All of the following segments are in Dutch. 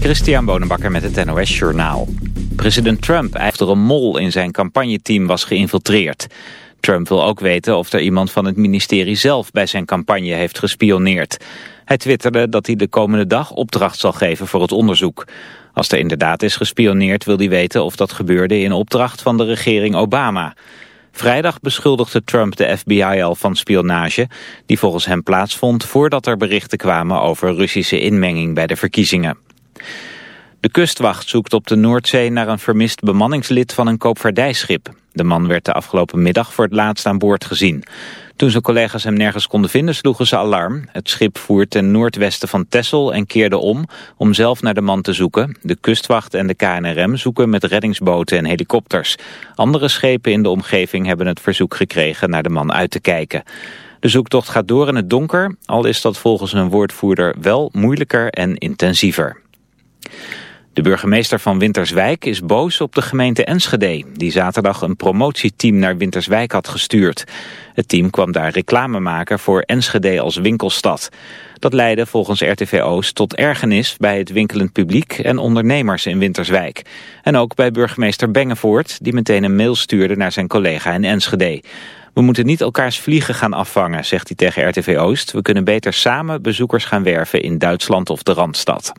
Christian Bonenbakker met het NOS Journaal. President Trump heeft er een mol in zijn campagneteam was geïnfiltreerd. Trump wil ook weten of er iemand van het ministerie zelf bij zijn campagne heeft gespioneerd. Hij twitterde dat hij de komende dag opdracht zal geven voor het onderzoek. Als er inderdaad is gespioneerd wil hij weten of dat gebeurde in opdracht van de regering Obama. Vrijdag beschuldigde Trump de FBI al van spionage... die volgens hem plaatsvond voordat er berichten kwamen over Russische inmenging bij de verkiezingen. De kustwacht zoekt op de Noordzee naar een vermist bemanningslid van een koopvaardijschip. De man werd de afgelopen middag voor het laatst aan boord gezien. Toen zijn collega's hem nergens konden vinden sloegen ze alarm. Het schip voer ten noordwesten van Texel en keerde om om zelf naar de man te zoeken. De kustwacht en de KNRM zoeken met reddingsboten en helikopters. Andere schepen in de omgeving hebben het verzoek gekregen naar de man uit te kijken. De zoektocht gaat door in het donker, al is dat volgens een woordvoerder wel moeilijker en intensiever. De burgemeester van Winterswijk is boos op de gemeente Enschede... die zaterdag een promotieteam naar Winterswijk had gestuurd. Het team kwam daar reclame maken voor Enschede als winkelstad. Dat leidde volgens RTV Oost tot ergernis bij het winkelend publiek... en ondernemers in Winterswijk. En ook bij burgemeester Bengevoort... die meteen een mail stuurde naar zijn collega in Enschede. We moeten niet elkaars vliegen gaan afvangen, zegt hij tegen RTV Oost. We kunnen beter samen bezoekers gaan werven in Duitsland of de Randstad.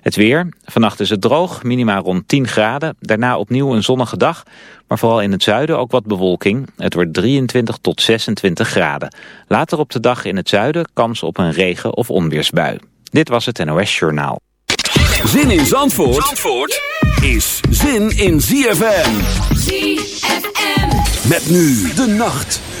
Het weer. Vannacht is het droog, minima rond 10 graden. Daarna opnieuw een zonnige dag, maar vooral in het zuiden ook wat bewolking. Het wordt 23 tot 26 graden. Later op de dag in het zuiden kans op een regen- of onweersbui. Dit was het NOS Journaal. Zin in Zandvoort, Zandvoort is zin in ZFM. ZFM. Met nu de nacht.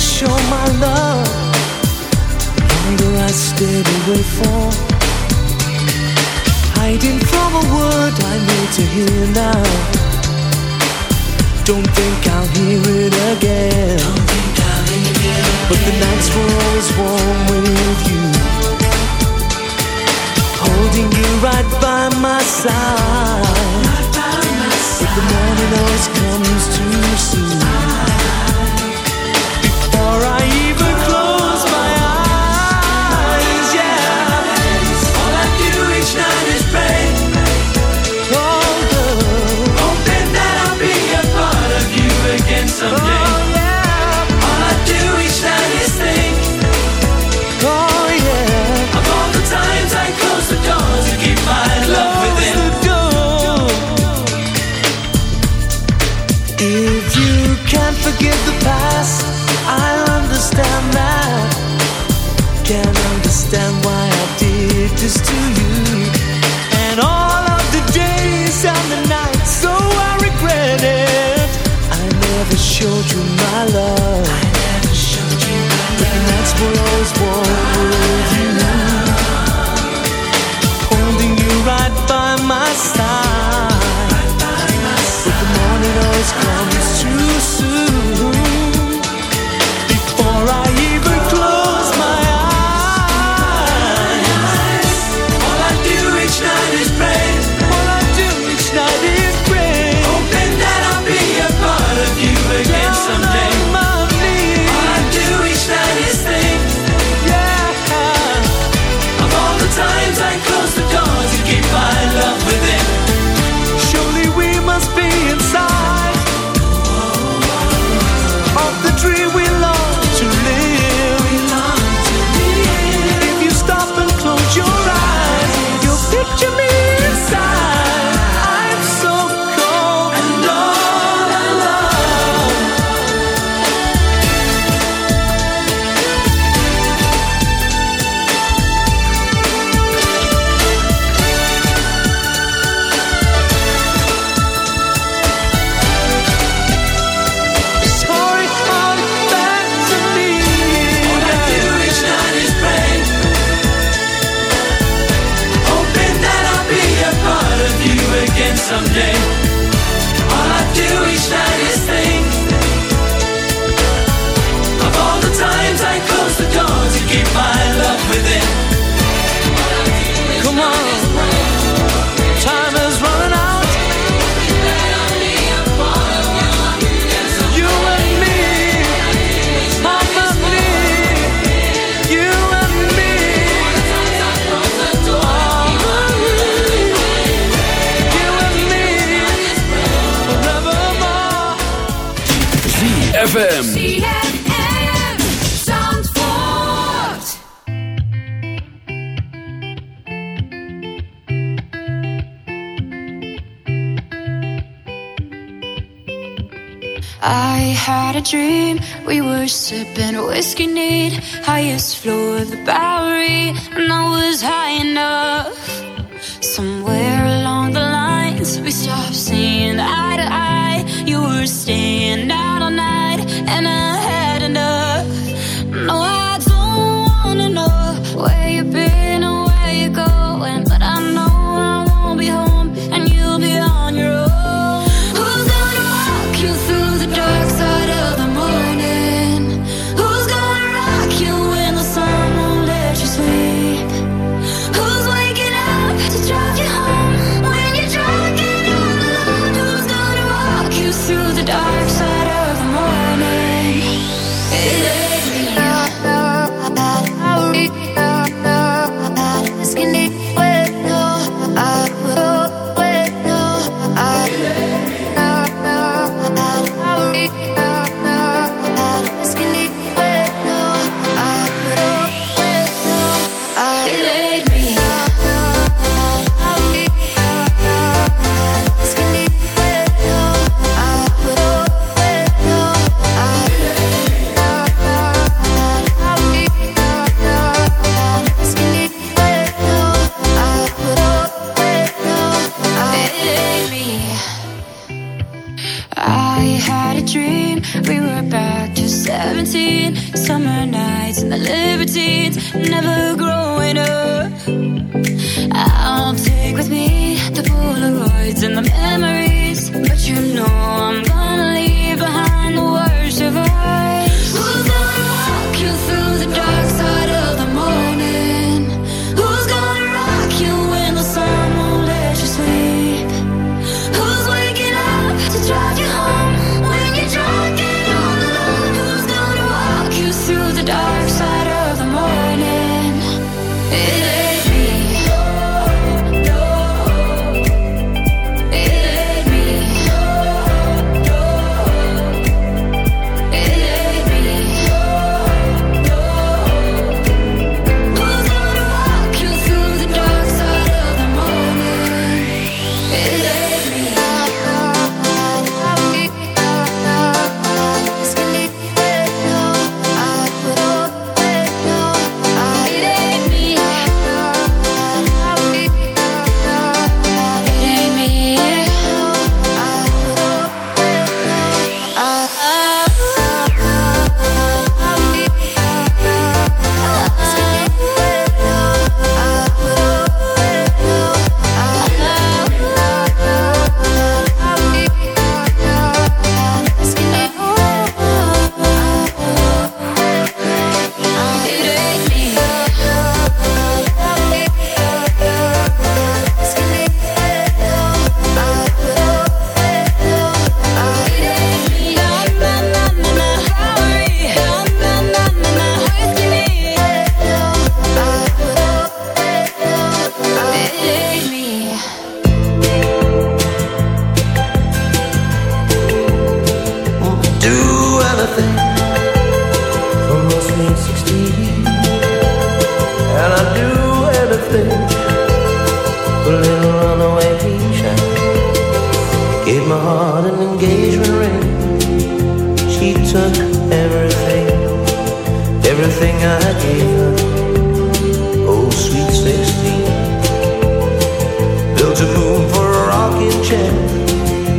show my love. The longer I stayed away for, hiding from a word I need to hear now. Don't think I'll hear it again. But the nights were always warm with you, holding you right by my side. Right by my side. But the morning always comes too soon before I even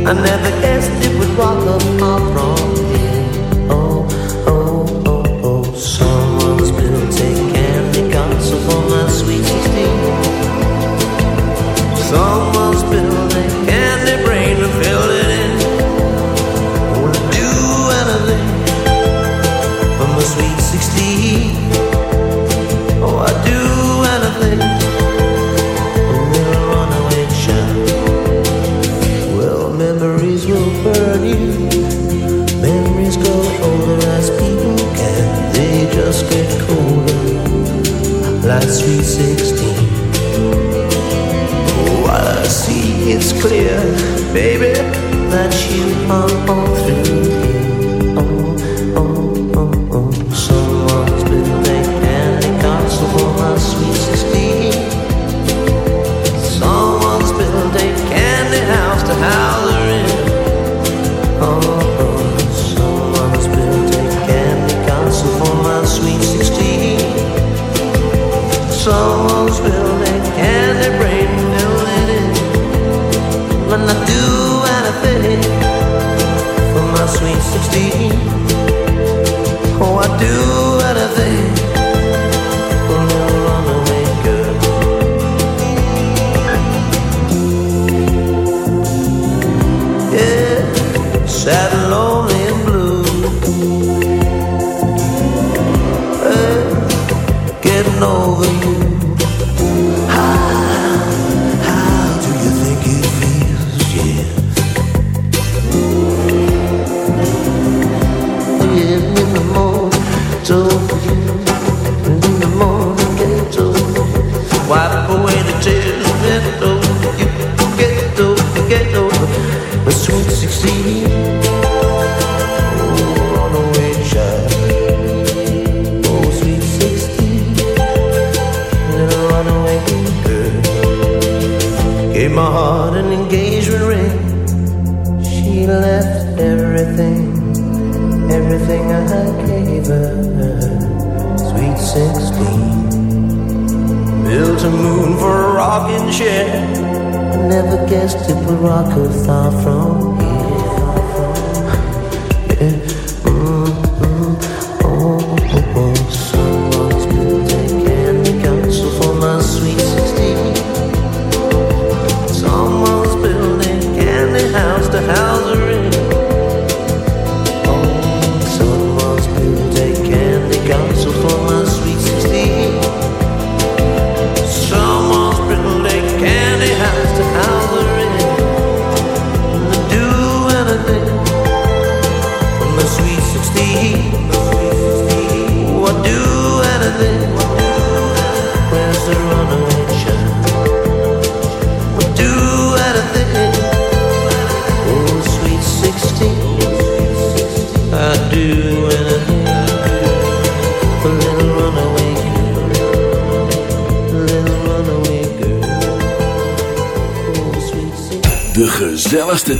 I never guessed it would walk up from. throne. that sweet sixteen. What I see is clear, baby, that you are all through.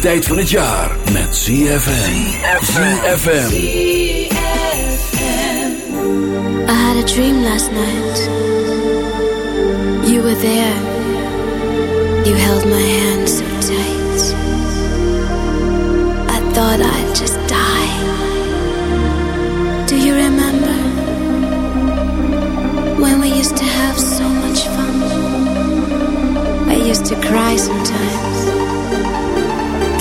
Tijd van het jaar met ZFM. ZFM. I had a dream last night. You were there. You held my hand so tight. I thought I'd just die. Do you remember? When we used to have so much fun. I used to cry sometimes.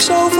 ik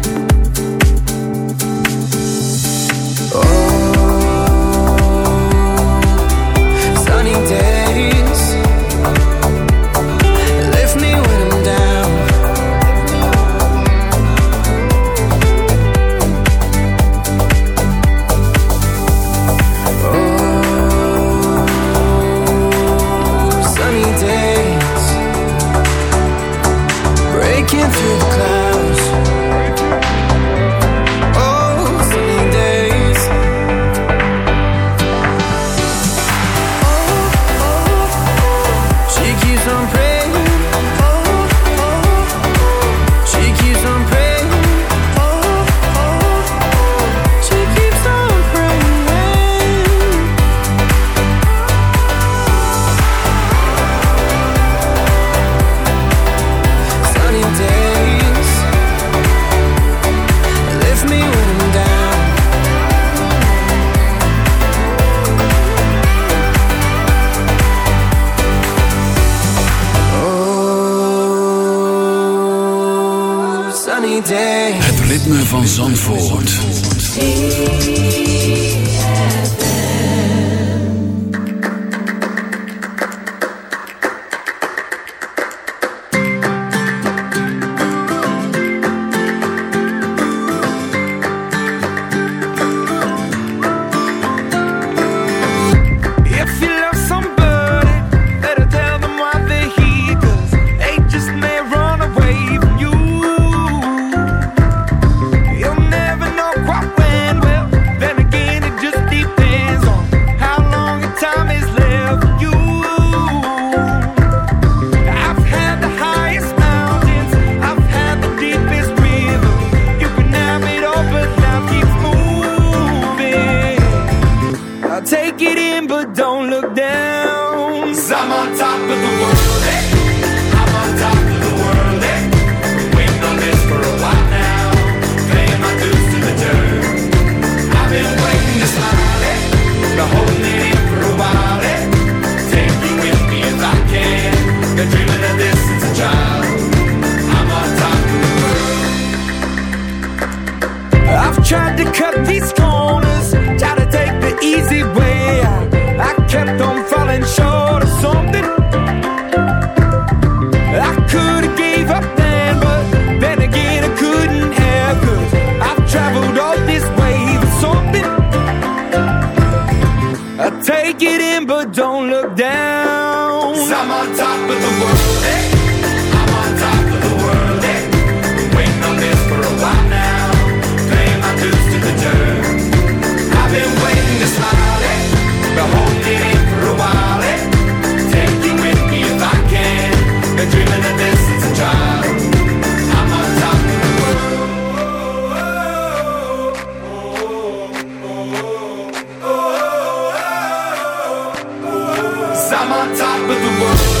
shining day on top of the world.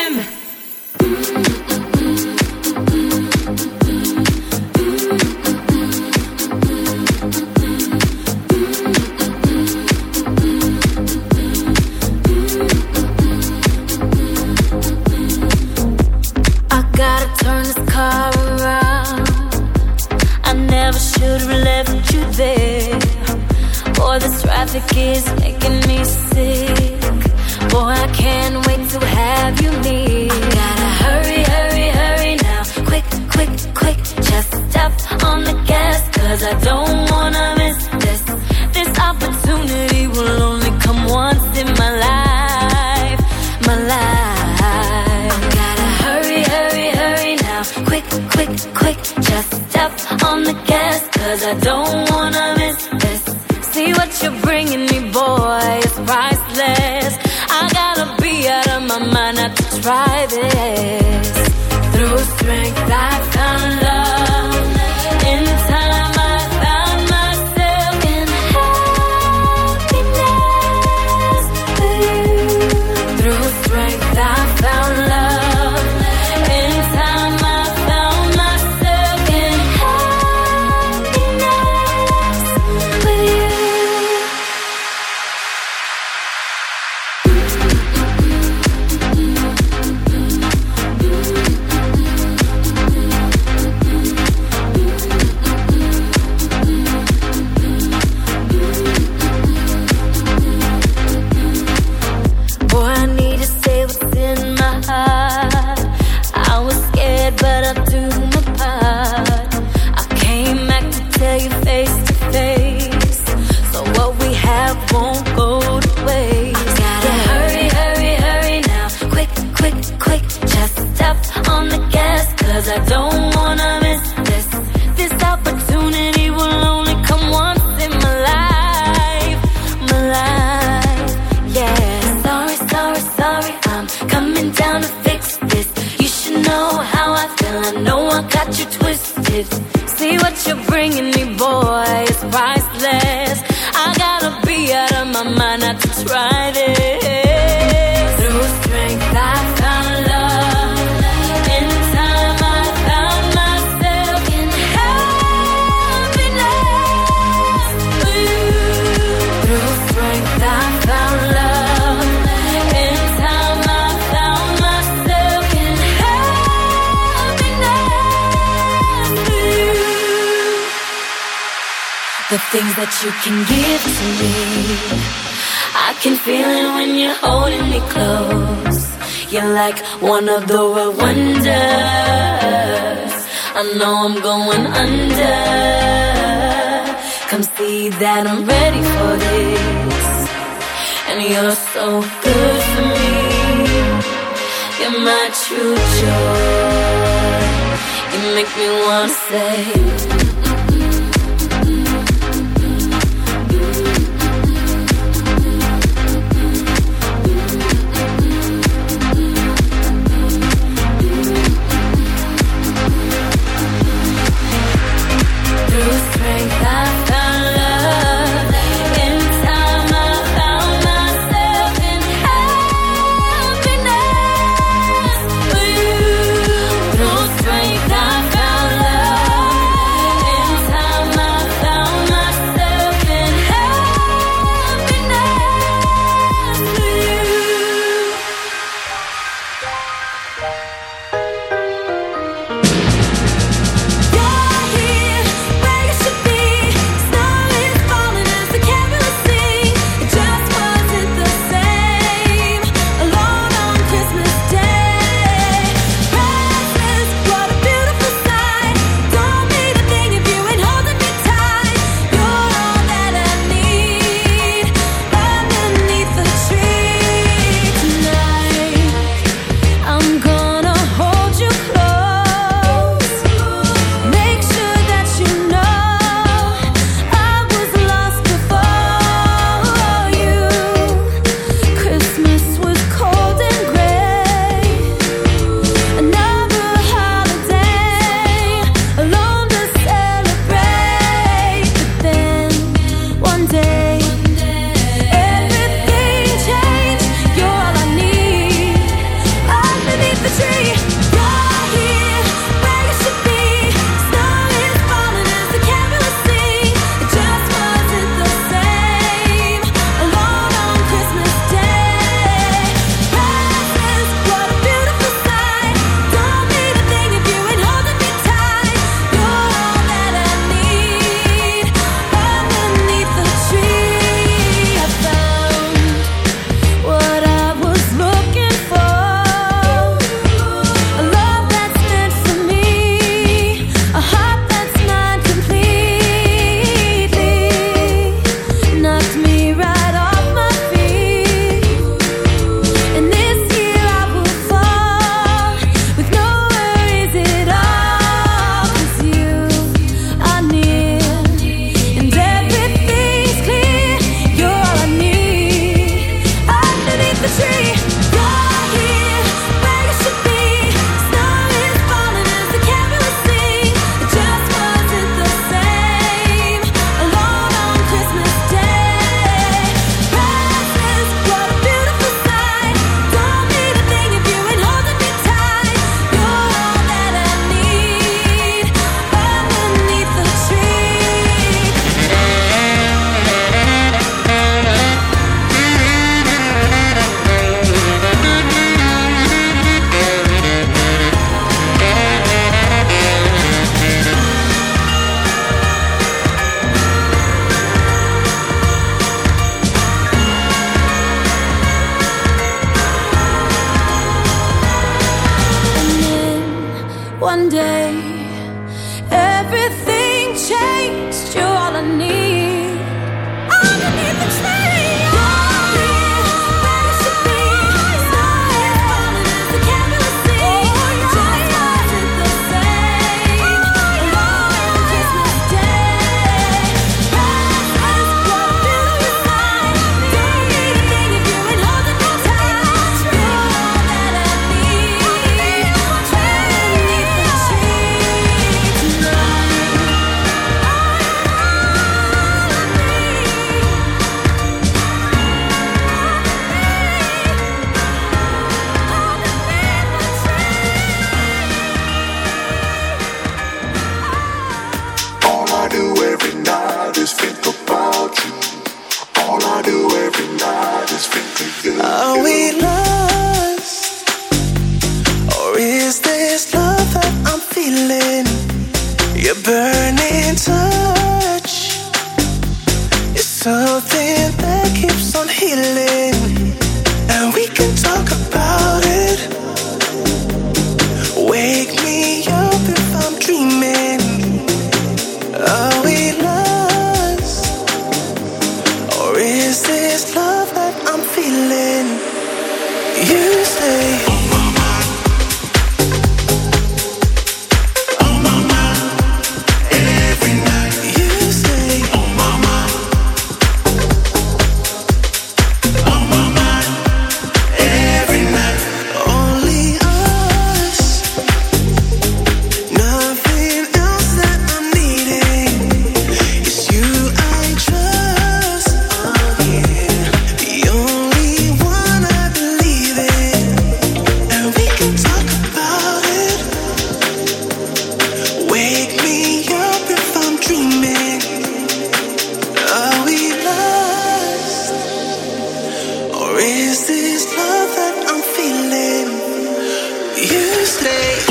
way.